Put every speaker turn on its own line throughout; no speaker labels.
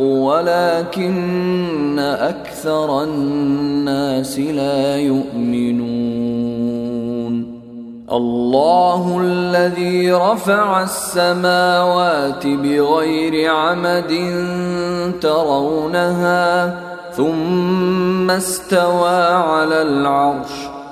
ولكن أكثر الناس لا يؤمنون. الله الذي رفع السماوات بغير عمد ترونها ثم استوى على العرش.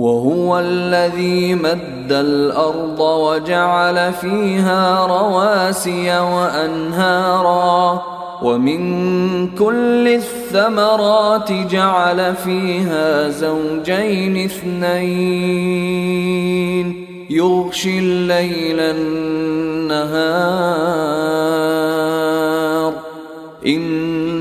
وهو الذي مد الأرض وجعل فيها رواسي وأنهارا ومن كل الثمرات جعل فيها زوجين اثنين يغشي الليل النهار إن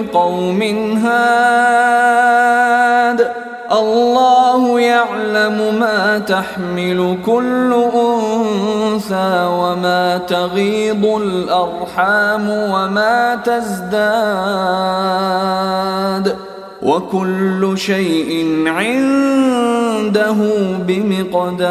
ولكل قوم هاد. الله يعلم ما تحمل كل أنثى وما تغيض الأرحام وما تزداد. وكل شيء عنده بمقدار.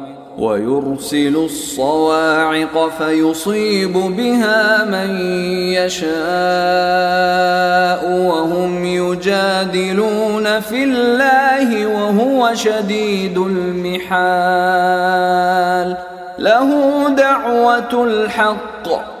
ويرسل الصواعق فيصيب بها من يشاء وهم يجادلون في الله وهو شديد المحال. له دعوة الحق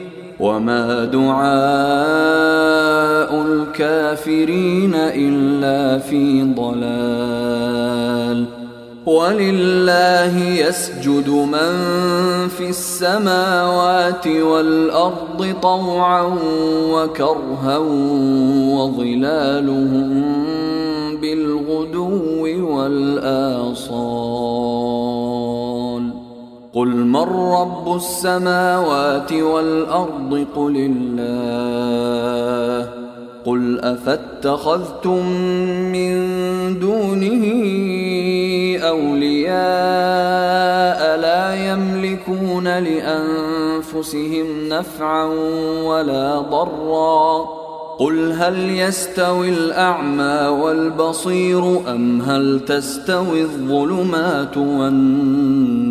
وما دعاء الكافرين الا في ضلال ولله يسجد من في السماوات والارض طوعا وكرها وظلالهم بالغدو والاصال قل من رب السماوات والارض قل الله قل افاتخذتم من دونه اولياء لا يملكون لانفسهم نفعا ولا ضرا قل هل يستوي الاعمى والبصير ام هل تستوي الظلمات والنور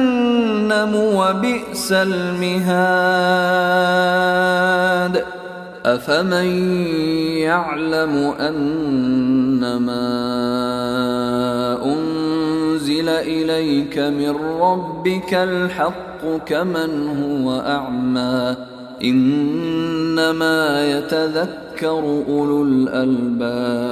وبئس المهاد. أفمن يعلم أنما أنزل أنزل إليك من ربك الحق كمن هو أعمى. إنما يتذكر أولو الألباب.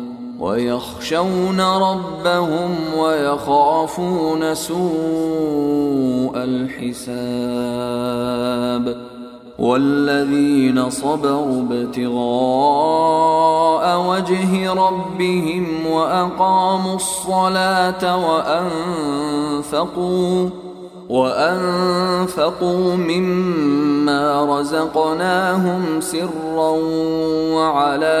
ويخشون ربهم ويخافون سوء الحساب والذين صبروا ابتغاء وجه ربهم وأقاموا الصلاة وأنفقوا وأنفقوا مما رزقناهم سرا وعلانية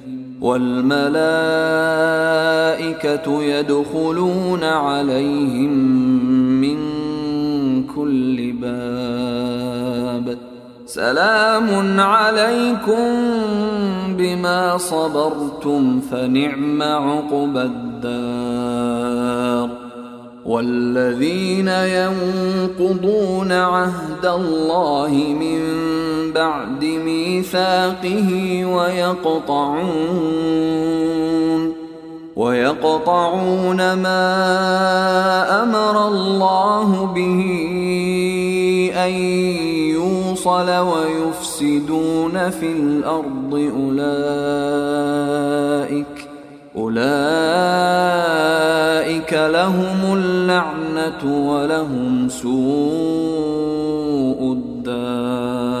والملائكة يدخلون عليهم من كل باب. سلام عليكم بما صبرتم فنعم عقبى الدار. والذين ينقضون عهد الله من بعد ميثاقه ويقطعون ويقطعون ما أمر الله به أن يوصل ويفسدون في الأرض أولئك أولئك لهم اللعنة ولهم سوء الدار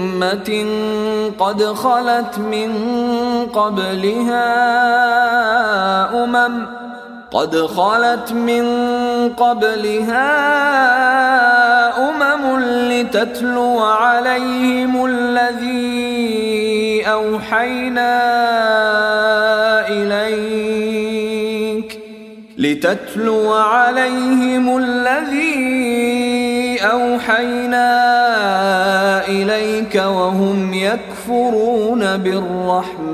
امه قد خلت من قبلها أمم قد خلت من قبلها أمم لتتلو عليهم الذي أوحينا إليك لتتلو عليهم الذي أوحينا اليك وهم يكفرون بالرحمن.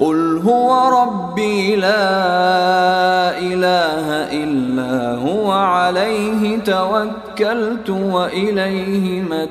قل هو ربي لا إله إلا هو عليه توكلت وإليه متاب.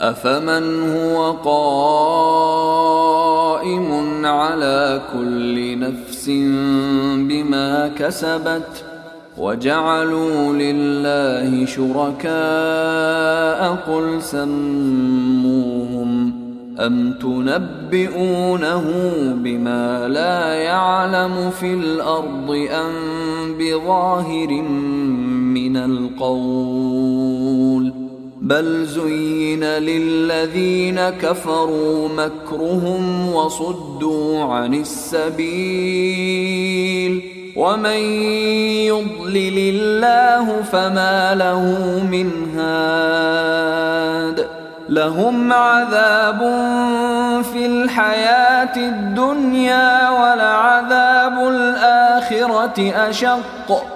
أفمن هو قائم على كل نفس بما كسبت ۖ وجعلوا لله شركاء قل سموهم أم تنبئونه بما لا يعلم في الأرض أم بظاهر من القول بل زين للذين كفروا مكرهم وصدوا عن السبيل. ومن يضلل الله فما له من هاد. لهم عذاب في الحياة الدنيا ولعذاب الآخرة أشق.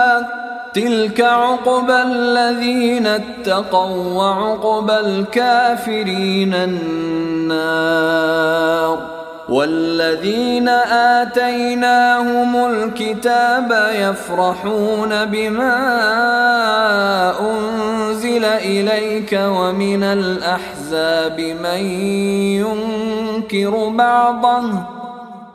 تلك عقبى الذين اتقوا وعقبى الكافرين النار والذين آتيناهم الكتاب يفرحون بما أنزل إليك ومن الأحزاب من ينكر بعضه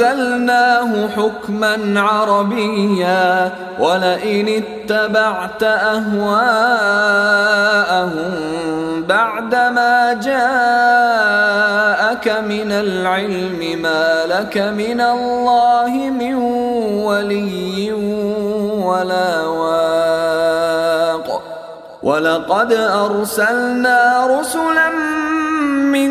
أنزلناه حكما عربيا ولئن اتبعت أهواءهم بعدما جاءك من العلم ما لك من الله من ولي ولا واق. ولقد أرسلنا رسلا من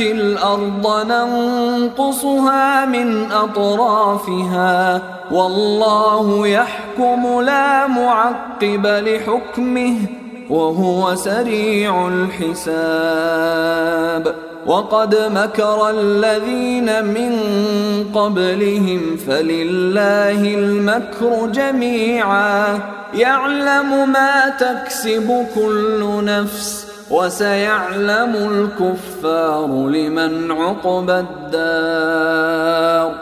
الأرض ننقصها من أطرافها. والله يحكم لا معقب لحكمه وهو سريع الحساب. وقد مكر الذين من قبلهم فلله المكر جميعا. يعلم ما تكسب كل نفس وسيعلم الكفار لمن عقبى الدار.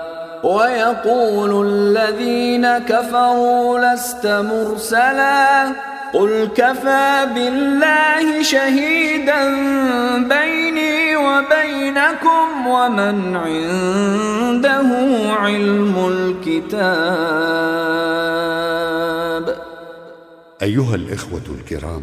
ويقول الذين كفروا لست مرسلا. قل كفى بالله شهيدا بيني وبينكم ومن عنده علم الكتاب.
أيها الإخوة الكرام